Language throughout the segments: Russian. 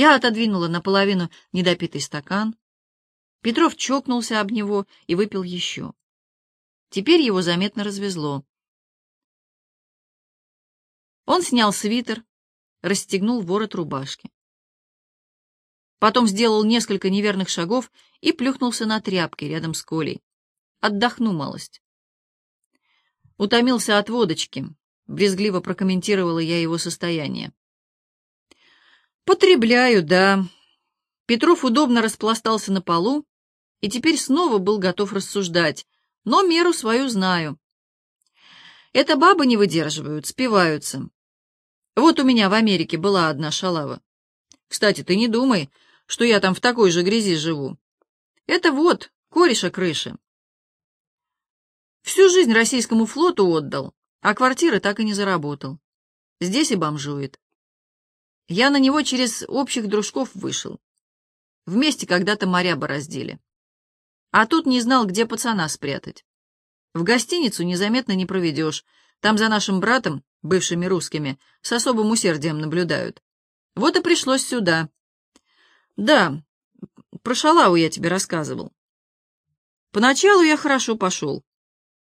Я отодвинула наполовину недопитый стакан. Петров чокнулся об него и выпил еще. Теперь его заметно развезло. Он снял свитер, расстегнул ворот рубашки. Потом сделал несколько неверных шагов и плюхнулся на тряпке рядом с Колей. Отдохну малость. Утомился от водочки. Брезгливо прокомментировала я его состояние. «Потребляю, да». Петров удобно распластался на полу и теперь снова был готов рассуждать, но меру свою знаю. Это бабы не выдерживают, спиваются. Вот у меня в Америке была одна шалава. Кстати, ты не думай, что я там в такой же грязи живу. Это вот, кореша крыши. Всю жизнь российскому флоту отдал, а квартиры так и не заработал. Здесь и бомжует. Я на него через общих дружков вышел. Вместе когда-то моря бороздили. А тут не знал, где пацана спрятать. В гостиницу незаметно не проведешь. Там за нашим братом, бывшими русскими, с особым усердием наблюдают. Вот и пришлось сюда. Да, про шалаву я тебе рассказывал. Поначалу я хорошо пошел.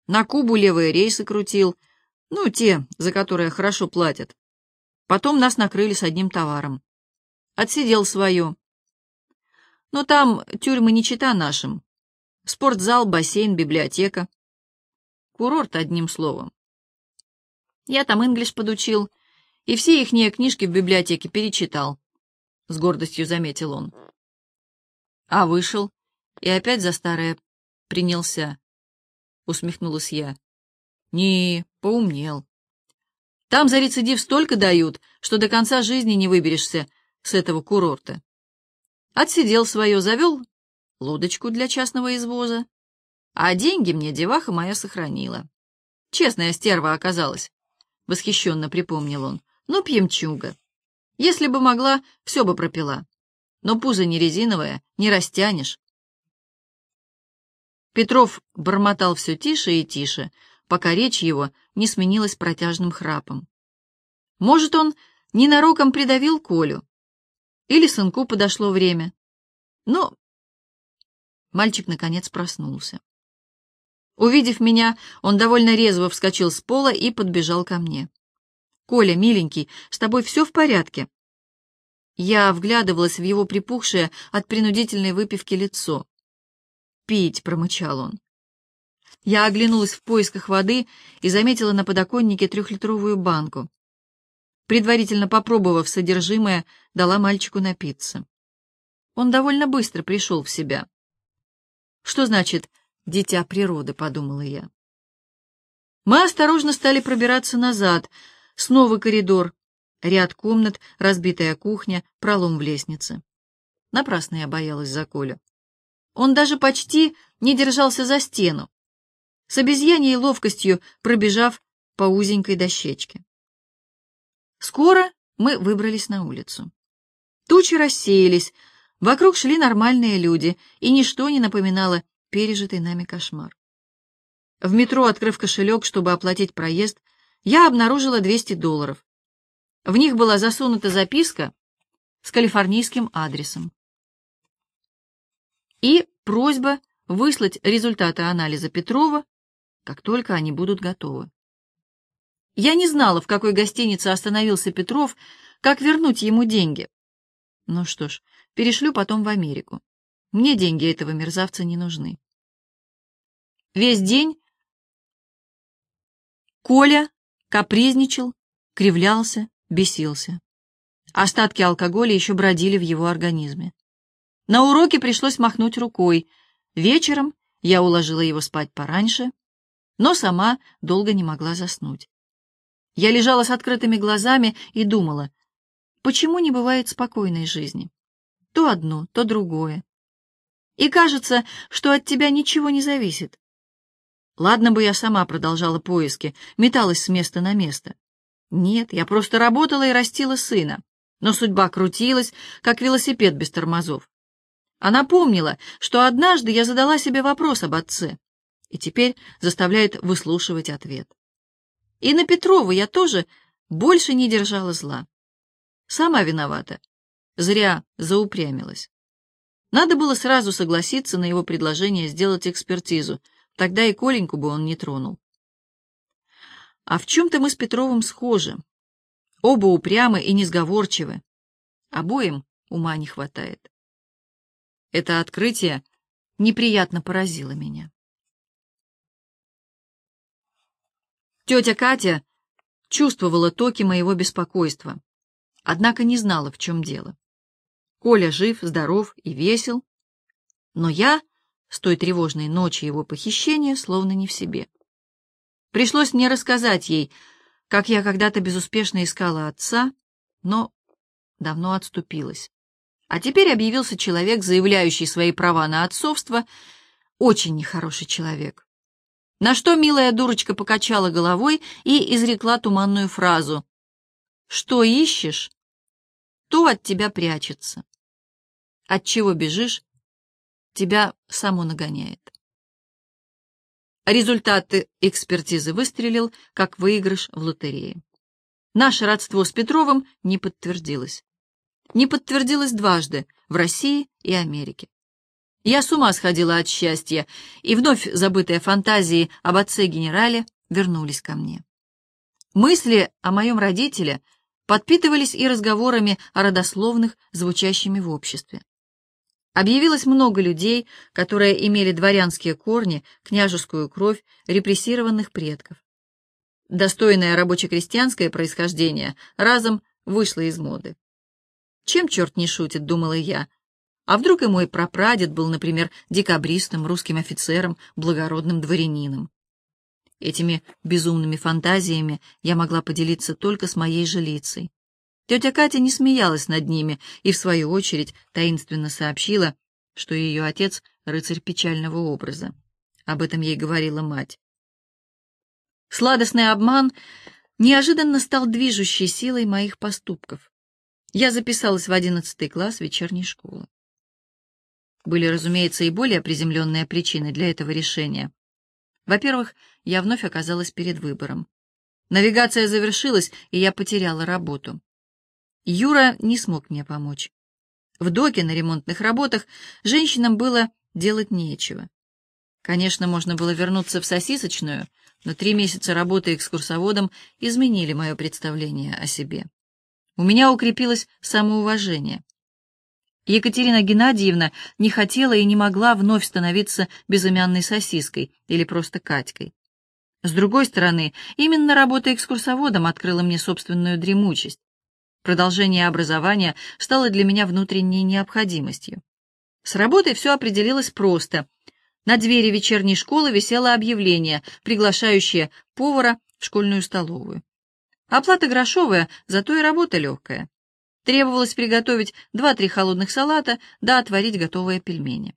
На Кубу левые рейсы крутил, ну, те, за которые хорошо платят. Потом нас накрыли с одним товаром. Отсидел свое. Но там тюрьмы не чита нашим. Спортзал, бассейн, библиотека. Курорт, одним словом. Я там инглиш подучил, и все ихние книжки в библиотеке перечитал. С гордостью заметил он. А вышел, и опять за старое принялся. Усмехнулась я. Не, поумнел. Там за рецидив столько дают, что до конца жизни не выберешься с этого курорта. Отсидел свое, завел лодочку для частного извоза, а деньги мне деваха моя сохранила. Честная стерва оказалась, — восхищенно припомнил он. Ну, пьемчуга. Если бы могла, все бы пропила. Но пузо не резиновое, не растянешь. Петров бормотал все тише и тише, пока речь его не сменилась протяжным храпом. Может, он ненароком придавил Колю? Или сынку подошло время? Но мальчик, наконец, проснулся. Увидев меня, он довольно резво вскочил с пола и подбежал ко мне. «Коля, миленький, с тобой все в порядке?» Я вглядывалась в его припухшее от принудительной выпивки лицо. «Пить», — промычал он. Я оглянулась в поисках воды и заметила на подоконнике трехлитровую банку. Предварительно попробовав содержимое, дала мальчику напиться. Он довольно быстро пришел в себя. «Что значит «дитя природы», — подумала я. Мы осторожно стали пробираться назад. Снова коридор, ряд комнат, разбитая кухня, пролом в лестнице. Напрасно я боялась за Колю. Он даже почти не держался за стену, с обезьяньей ловкостью пробежав по узенькой дощечке. Скоро мы выбрались на улицу. Тучи рассеялись, вокруг шли нормальные люди, и ничто не напоминало пережитый нами кошмар. В метро, открыв кошелек, чтобы оплатить проезд, я обнаружила 200 долларов. В них была засунута записка с калифорнийским адресом и просьба выслать результаты анализа Петрова как только они будут готовы. Я не знала, в какой гостинице остановился Петров, как вернуть ему деньги. Ну что ж, перешлю потом в Америку. Мне деньги этого мерзавца не нужны. Весь день Коля капризничал, кривлялся, бесился. Остатки алкоголя еще бродили в его организме. На уроке пришлось махнуть рукой. Вечером я уложила его спать пораньше, но сама долго не могла заснуть. Я лежала с открытыми глазами и думала, почему не бывает спокойной жизни? То одно, то другое. И кажется, что от тебя ничего не зависит. Ладно бы я сама продолжала поиски, металась с места на место. Нет, я просто работала и растила сына. Но судьба крутилась, как велосипед без тормозов. Она помнила, что однажды я задала себе вопрос об отце и теперь заставляет выслушивать ответ. И на Петрову я тоже больше не держала зла. Сама виновата. Зря заупрямилась. Надо было сразу согласиться на его предложение сделать экспертизу, тогда и Коленьку бы он не тронул. А в чем-то мы с Петровым схожи. Оба упрямы и несговорчивы. Обоим ума не хватает. Это открытие неприятно поразило меня. Тетя Катя чувствовала токи моего беспокойства, однако не знала, в чем дело. Коля жив, здоров и весел, но я с той тревожной ночи его похищения словно не в себе. Пришлось мне рассказать ей, как я когда-то безуспешно искала отца, но давно отступилась. А теперь объявился человек, заявляющий свои права на отцовство, очень нехороший человек. На что милая дурочка покачала головой и изрекла туманную фразу «Что ищешь, то от тебя прячется. От чего бежишь, тебя само нагоняет». Результаты экспертизы выстрелил, как выигрыш в лотерее. Наше родство с Петровым не подтвердилось. Не подтвердилось дважды в России и Америке. Я с ума сходила от счастья, и вновь забытые фантазии об отце-генерале вернулись ко мне. Мысли о моем родителе подпитывались и разговорами о родословных, звучащими в обществе. Объявилось много людей, которые имели дворянские корни, княжескую кровь репрессированных предков. Достойное рабоче-крестьянское происхождение разом вышло из моды. Чем черт не шутит, думала я. А вдруг и мой прапрадед был, например, декабристом, русским офицером, благородным дворянином? Этими безумными фантазиями я могла поделиться только с моей жилицей. Тетя Катя не смеялась над ними и, в свою очередь, таинственно сообщила, что ее отец — рыцарь печального образа. Об этом ей говорила мать. Сладостный обман неожиданно стал движущей силой моих поступков. Я записалась в одиннадцатый класс вечерней школы. Были, разумеется, и более приземленные причины для этого решения. Во-первых, я вновь оказалась перед выбором. Навигация завершилась, и я потеряла работу. Юра не смог мне помочь. В доке на ремонтных работах женщинам было делать нечего. Конечно, можно было вернуться в сосисочную, но три месяца работы экскурсоводом изменили мое представление о себе у меня укрепилось самоуважение. Екатерина Геннадьевна не хотела и не могла вновь становиться безымянной сосиской или просто Катькой. С другой стороны, именно работа экскурсоводом открыла мне собственную дремучесть. Продолжение образования стало для меня внутренней необходимостью. С работой все определилось просто. На двери вечерней школы висело объявление, приглашающее повара в школьную столовую. Оплата грошовая, зато и работа легкая. Требовалось приготовить два-три холодных салата да отварить готовые пельмени.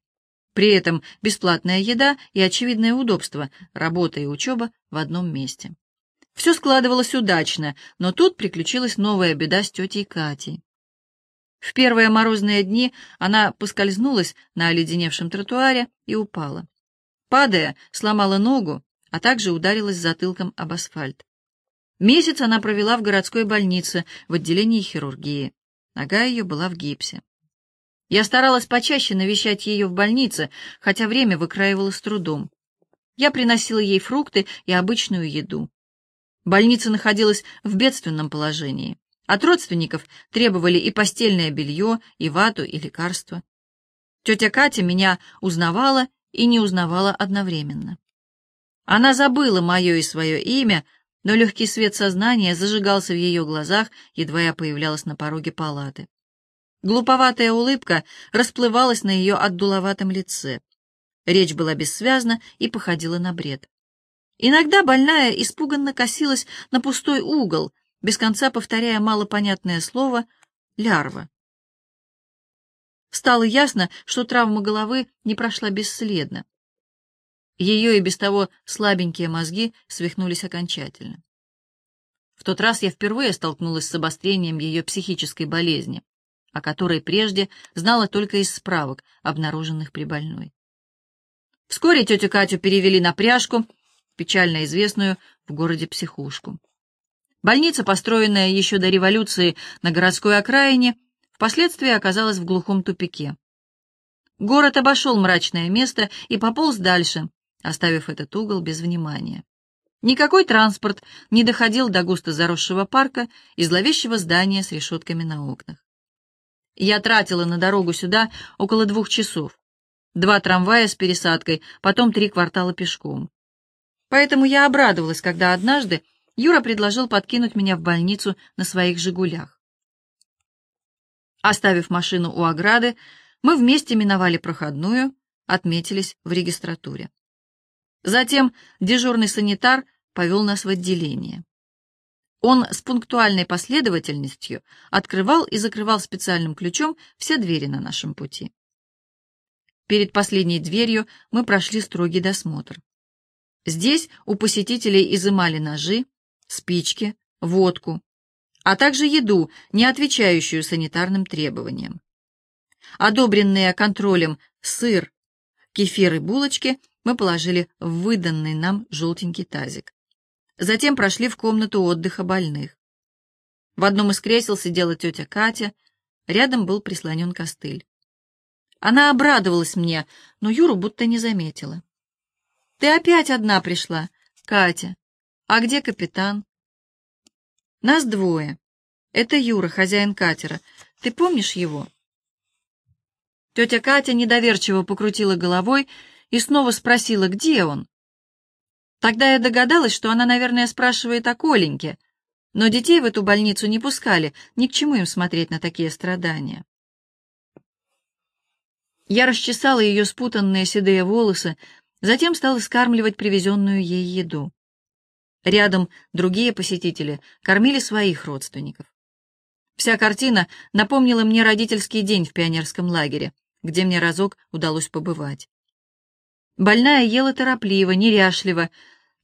При этом бесплатная еда и очевидное удобство, работа и учеба в одном месте. Все складывалось удачно, но тут приключилась новая беда с тетей Катей. В первые морозные дни она поскользнулась на оледеневшем тротуаре и упала. Падая, сломала ногу, а также ударилась затылком об асфальт. Месяц она провела в городской больнице в отделении хирургии. Нога ее была в гипсе. Я старалась почаще навещать ее в больнице, хотя время выкраивала с трудом. Я приносила ей фрукты и обычную еду. Больница находилась в бедственном положении. От родственников требовали и постельное белье, и вату, и лекарства. Тетя Катя меня узнавала и не узнавала одновременно. Она забыла мое и свое имя, но легкий свет сознания зажигался в ее глазах, едва я появлялась на пороге палаты. Глуповатая улыбка расплывалась на ее отдуловатом лице. Речь была бессвязна и походила на бред. Иногда больная испуганно косилась на пустой угол, без конца повторяя малопонятное слово «лярва». Стало ясно, что травма головы не прошла бесследно. Ее и без того слабенькие мозги свихнулись окончательно. В тот раз я впервые столкнулась с обострением ее психической болезни, о которой прежде знала только из справок, обнаруженных при больной. Вскоре тетю Катю перевели на пряжку, печально известную в городе психушку. Больница, построенная еще до революции на городской окраине, впоследствии оказалась в глухом тупике. Город обошел мрачное место и пополз дальше, оставив этот угол без внимания. Никакой транспорт не доходил до густо заросшего парка и зловещего здания с решетками на окнах. Я тратила на дорогу сюда около двух часов. Два трамвая с пересадкой, потом три квартала пешком. Поэтому я обрадовалась, когда однажды Юра предложил подкинуть меня в больницу на своих «Жигулях». Оставив машину у ограды, мы вместе миновали проходную, отметились в регистратуре. Затем дежурный санитар повел нас в отделение. Он с пунктуальной последовательностью открывал и закрывал специальным ключом все двери на нашем пути. Перед последней дверью мы прошли строгий досмотр. Здесь у посетителей изымали ножи, спички, водку, а также еду, не отвечающую санитарным требованиям. Одобренные контролем сыр, кефир и булочки мы положили в выданный нам желтенький тазик. Затем прошли в комнату отдыха больных. В одном из кресел сидела тетя Катя, рядом был прислонен костыль. Она обрадовалась мне, но Юру будто не заметила. «Ты опять одна пришла, Катя. А где капитан?» «Нас двое. Это Юра, хозяин катера. Ты помнишь его?» Тетя Катя недоверчиво покрутила головой и снова спросила, где он. Тогда я догадалась, что она, наверное, спрашивает о Коленьке, но детей в эту больницу не пускали, ни к чему им смотреть на такие страдания. Я расчесала ее спутанные седые волосы, затем стала скармливать привезенную ей еду. Рядом другие посетители кормили своих родственников. Вся картина напомнила мне родительский день в пионерском лагере, где мне разок удалось побывать. Больная ела торопливо, неряшливо.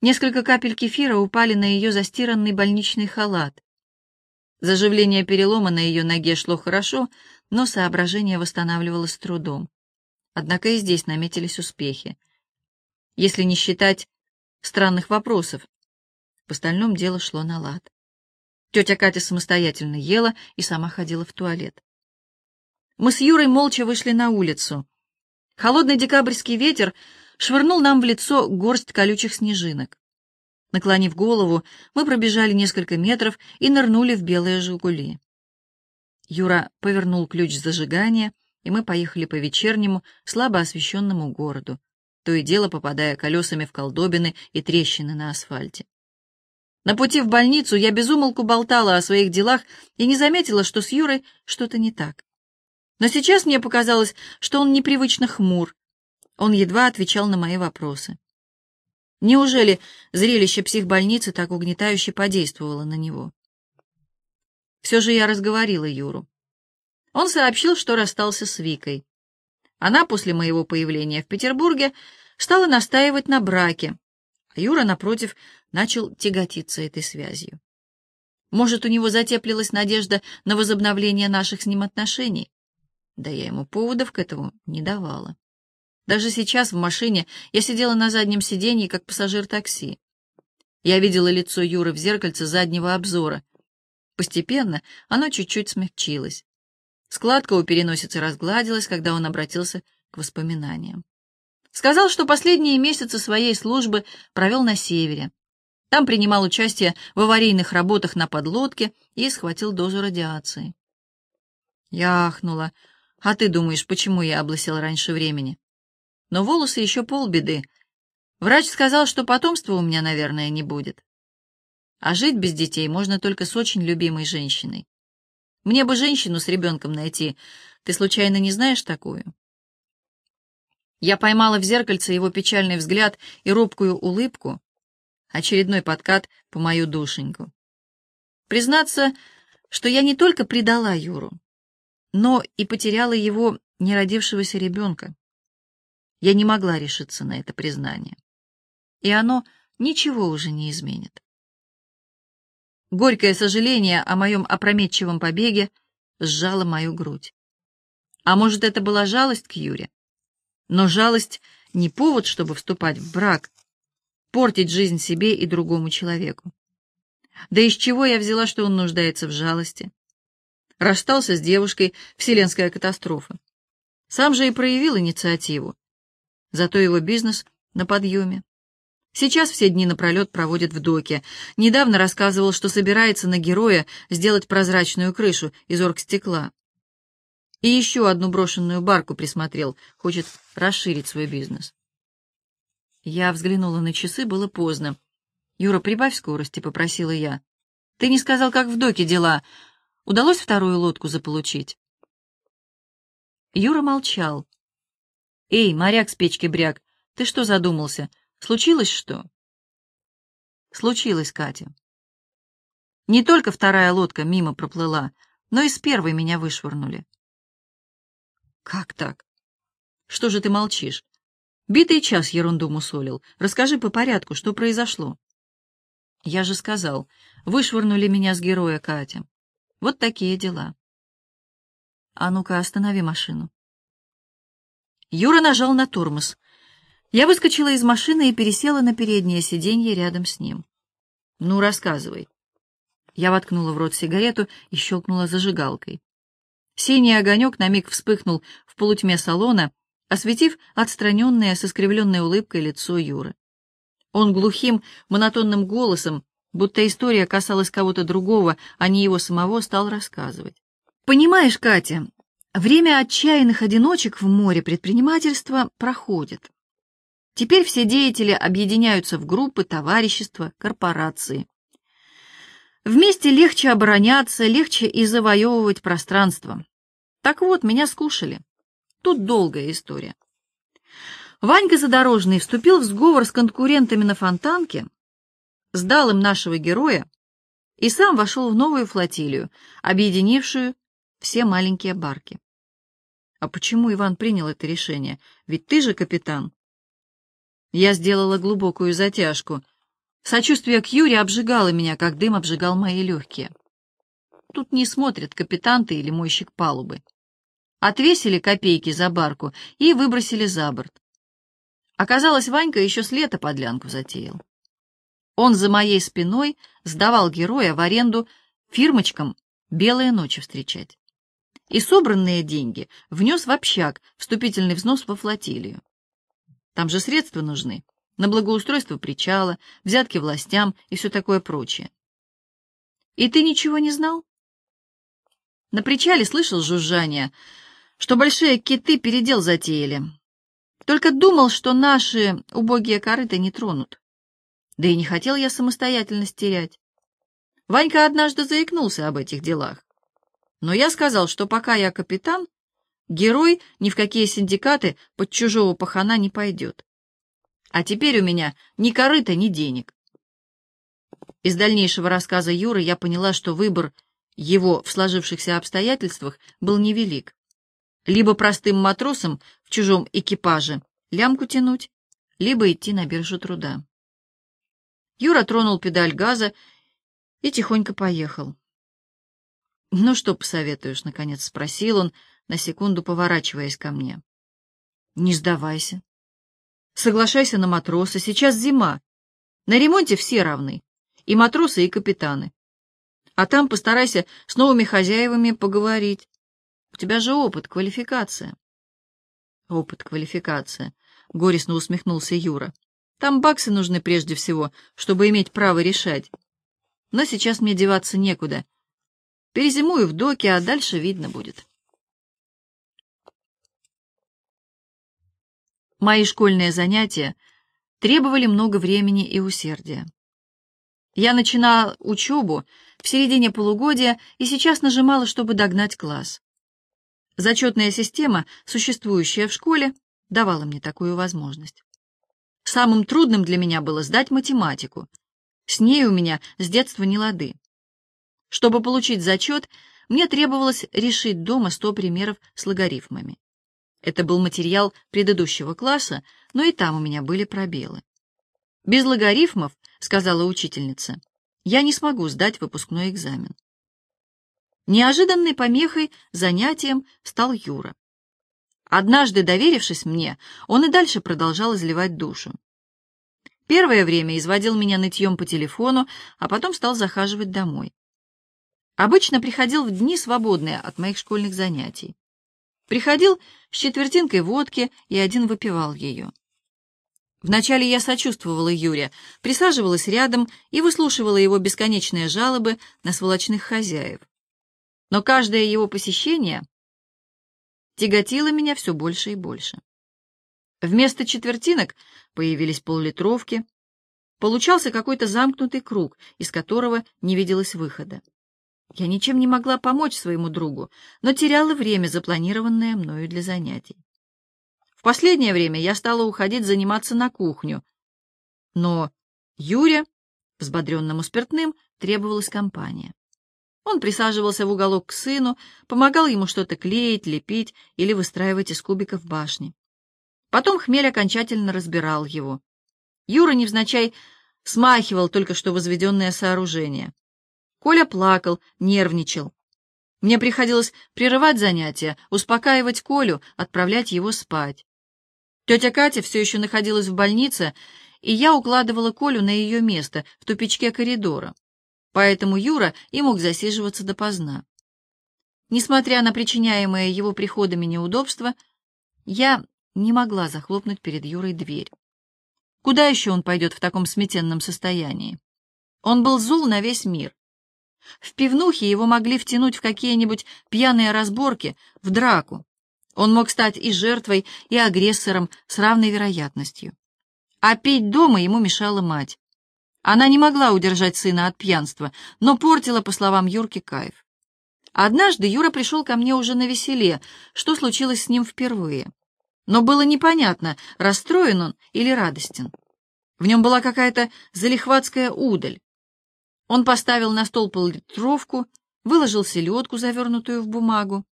Несколько капель кефира упали на ее застиранный больничный халат. Заживление перелома на ее ноге шло хорошо, но соображение восстанавливалось с трудом. Однако и здесь наметились успехи. Если не считать странных вопросов, в остальном дело шло на лад. Тетя Катя самостоятельно ела и сама ходила в туалет. Мы с Юрой молча вышли на улицу. Холодный декабрьский ветер швырнул нам в лицо горсть колючих снежинок. Наклонив голову, мы пробежали несколько метров и нырнули в белые «Жигули». Юра повернул ключ зажигания, и мы поехали по вечернему, слабо освещенному городу, то и дело попадая колесами в колдобины и трещины на асфальте. На пути в больницу я безумолку болтала о своих делах и не заметила, что с Юрой что-то не так. Но сейчас мне показалось, что он непривычно хмур, он едва отвечал на мои вопросы. Неужели зрелище психбольницы так угнетающе подействовало на него? Все же я разговорила Юру. Он сообщил, что расстался с Викой. Она после моего появления в Петербурге стала настаивать на браке, а Юра, напротив, начал тяготиться этой связью. Может, у него затеплилась надежда на возобновление наших с ним отношений? Да я ему поводов к этому не давала. Даже сейчас в машине я сидела на заднем сиденье, как пассажир такси. Я видела лицо Юры в зеркальце заднего обзора. Постепенно оно чуть-чуть смягчилось. Складка у переносицы разгладилась, когда он обратился к воспоминаниям. Сказал, что последние месяцы своей службы провел на севере. Там принимал участие в аварийных работах на подлодке и схватил дозу радиации. Я ахнула. «А ты думаешь, почему я облысел раньше времени?» Но волосы еще полбеды. Врач сказал, что потомства у меня, наверное, не будет. А жить без детей можно только с очень любимой женщиной. Мне бы женщину с ребенком найти. Ты случайно не знаешь такую? Я поймала в зеркальце его печальный взгляд и робкую улыбку, очередной подкат по мою душеньку. Признаться, что я не только предала Юру, но и потеряла его неродившегося ребенка. Я не могла решиться на это признание. И оно ничего уже не изменит. Горькое сожаление о моем опрометчивом побеге сжало мою грудь. А может, это была жалость к Юре? Но жалость не повод, чтобы вступать в брак, портить жизнь себе и другому человеку. Да из чего я взяла, что он нуждается в жалости? расстался с девушкой, вселенская катастрофа. Сам же и проявил инициативу. Зато его бизнес на подъеме. Сейчас все дни напролет проводит в доке. Недавно рассказывал, что собирается на героя сделать прозрачную крышу из оргстекла. И еще одну брошенную барку присмотрел, хочет расширить свой бизнес. Я взглянула на часы, было поздно. «Юра, прибавь скорости», — попросила я. «Ты не сказал, как в доке дела. Удалось вторую лодку заполучить?» Юра молчал. «Эй, моряк с печки бряк, ты что задумался? Случилось что?» «Случилось, Катя. Не только вторая лодка мимо проплыла, но и с первой меня вышвырнули». «Как так? Что же ты молчишь? Битый час ерунду мусолил. Расскажи по порядку, что произошло?» «Я же сказал, вышвырнули меня с героя, Катя. Вот такие дела». «А ну-ка, останови машину». Юра нажал на тормоз. Я выскочила из машины и пересела на переднее сиденье рядом с ним. «Ну, рассказывай». Я воткнула в рот сигарету и щелкнула зажигалкой. Синий огонек на миг вспыхнул в полутьме салона, осветив отстраненное с искривленной улыбкой лицо Юры. Он глухим, монотонным голосом, будто история касалась кого-то другого, а не его самого, стал рассказывать. «Понимаешь, Катя, время отчаянных одиночек в море предпринимательства проходит. Теперь все деятели объединяются в группы, товарищества, корпорации. Вместе легче обороняться, легче и завоевывать пространство. Так вот, меня скушали. Тут долгая история. Ванька Задорожный вступил в сговор с конкурентами на Фонтанке, сдал им нашего героя и сам вошел в новую флотилию, объединившую все маленькие барки. А почему Иван принял это решение? Ведь ты же капитан. Я сделала глубокую затяжку — Сочувствие к Юре обжигало меня, как дым обжигал мои легкие. Тут не смотрят капитан ты или мойщик палубы. Отвесили копейки за барку и выбросили за борт. Оказалось, Ванька еще с лета подлянку затеял. Он за моей спиной сдавал героя в аренду фирмочкам белые ночи встречать. И собранные деньги внес в общак вступительный взнос во флотилию. Там же средства нужны на благоустройство причала, взятки властям и все такое прочее. И ты ничего не знал? На причале слышал жужжание, что большие киты передел затеяли. Только думал, что наши убогие корыты не тронут. Да и не хотел я самостоятельность терять. Ванька однажды заикнулся об этих делах. Но я сказал, что пока я капитан, герой ни в какие синдикаты под чужого пахана не пойдет. А теперь у меня ни корыта, ни денег. Из дальнейшего рассказа Юры я поняла, что выбор его в сложившихся обстоятельствах был невелик. Либо простым матросом в чужом экипаже лямку тянуть, либо идти на биржу труда. Юра тронул педаль газа и тихонько поехал. «Ну что посоветуешь?» — наконец спросил он, на секунду поворачиваясь ко мне. «Не сдавайся. Соглашайся на матроса, сейчас зима. На ремонте все равны, и матросы, и капитаны. А там постарайся с новыми хозяевами поговорить. У тебя же опыт, квалификация. Опыт, квалификация, — горестно усмехнулся Юра. Там баксы нужны прежде всего, чтобы иметь право решать. Но сейчас мне деваться некуда. Перезимую в доке, а дальше видно будет. Мои школьные занятия требовали много времени и усердия. Я начинала учебу в середине полугодия и сейчас нажимала, чтобы догнать класс. Зачетная система, существующая в школе, давала мне такую возможность. Самым трудным для меня было сдать математику. С ней у меня с детства не лады. Чтобы получить зачет, мне требовалось решить дома сто примеров с логарифмами. Это был материал предыдущего класса, но и там у меня были пробелы. «Без логарифмов, — сказала учительница, — я не смогу сдать выпускной экзамен». Неожиданной помехой занятием стал Юра. Однажды, доверившись мне, он и дальше продолжал изливать душу. Первое время изводил меня нытьем по телефону, а потом стал захаживать домой. Обычно приходил в дни, свободные от моих школьных занятий. Приходил с четвертинкой водки и один выпивал ее. Вначале я сочувствовала Юре, присаживалась рядом и выслушивала его бесконечные жалобы на сволочных хозяев. Но каждое его посещение тяготило меня все больше и больше. Вместо четвертинок появились поллитровки, получался какой-то замкнутый круг, из которого не виделось выхода. Я ничем не могла помочь своему другу, но теряла время, запланированное мною для занятий. В последнее время я стала уходить заниматься на кухню, но Юре, взбодренному спиртным, требовалась компания. Он присаживался в уголок к сыну, помогал ему что-то клеить, лепить или выстраивать из кубиков башни. Потом хмель окончательно разбирал его. Юра невзначай смахивал только что возведенное сооружение. Коля плакал, нервничал. Мне приходилось прерывать занятия, успокаивать Колю, отправлять его спать. Тетя Катя все еще находилась в больнице, и я укладывала Колю на ее место в тупичке коридора. Поэтому Юра и мог засиживаться допоздна. Несмотря на причиняемые его приходами неудобства, я не могла захлопнуть перед Юрой дверь. Куда еще он пойдет в таком сметенном состоянии? Он был зул на весь мир. В пивнухе его могли втянуть в какие-нибудь пьяные разборки, в драку. Он мог стать и жертвой, и агрессором с равной вероятностью. А пить дома ему мешала мать. Она не могла удержать сына от пьянства, но портила, по словам Юрки, кайф. Однажды Юра пришел ко мне уже на веселе, что случилось с ним впервые но было непонятно, расстроен он или радостен. В нем была какая-то залихватская удаль. Он поставил на стол поллитровку, выложил селедку, завернутую в бумагу,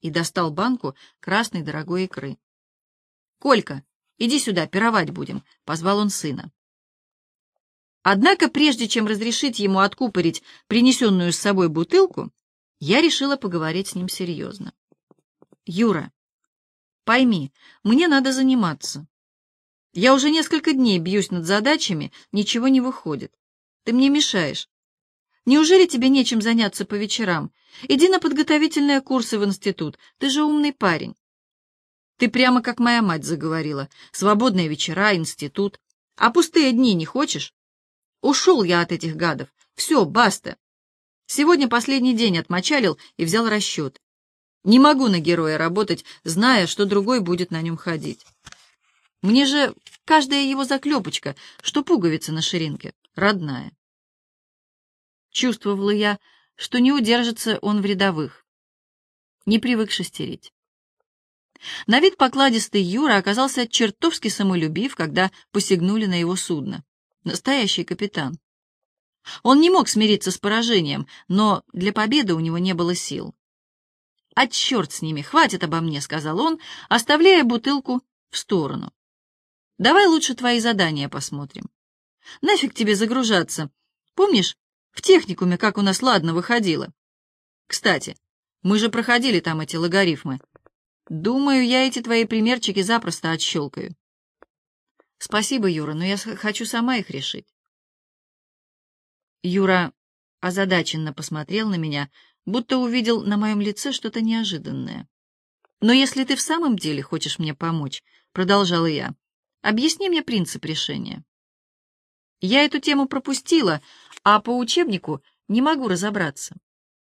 и достал банку красной дорогой икры. «Колька, иди сюда, пировать будем», — позвал он сына. Однако, прежде чем разрешить ему откупорить принесенную с собой бутылку, я решила поговорить с ним серьезно. «Юра, Пойми, мне надо заниматься. Я уже несколько дней бьюсь над задачами, ничего не выходит. Ты мне мешаешь. Неужели тебе нечем заняться по вечерам? Иди на подготовительные курсы в институт. Ты же умный парень. Ты прямо как моя мать заговорила. Свободные вечера, институт. А пустые дни не хочешь? Ушел я от этих гадов. Все, баста. Сегодня последний день отмочалил и взял расчет. Не могу на героя работать, зная, что другой будет на нем ходить. Мне же каждая его заклепочка, что пуговица на ширинке, родная. Чувствовала я, что не удержится он в рядовых. Не привык шестерить. На вид покладистый Юра оказался чертовски самолюбив, когда посягнули на его судно. Настоящий капитан. Он не мог смириться с поражением, но для победы у него не было сил. «А черт с ними, хватит обо мне», — сказал он, оставляя бутылку в сторону. «Давай лучше твои задания посмотрим. Нафиг тебе загружаться. Помнишь, в техникуме как у нас ладно выходило? Кстати, мы же проходили там эти логарифмы. Думаю, я эти твои примерчики запросто отщелкаю». «Спасибо, Юра, но я хочу сама их решить». Юра озадаченно посмотрел на меня, — будто увидел на моем лице что-то неожиданное. «Но если ты в самом деле хочешь мне помочь», — продолжала я, — «объясни мне принцип решения». Я эту тему пропустила, а по учебнику не могу разобраться.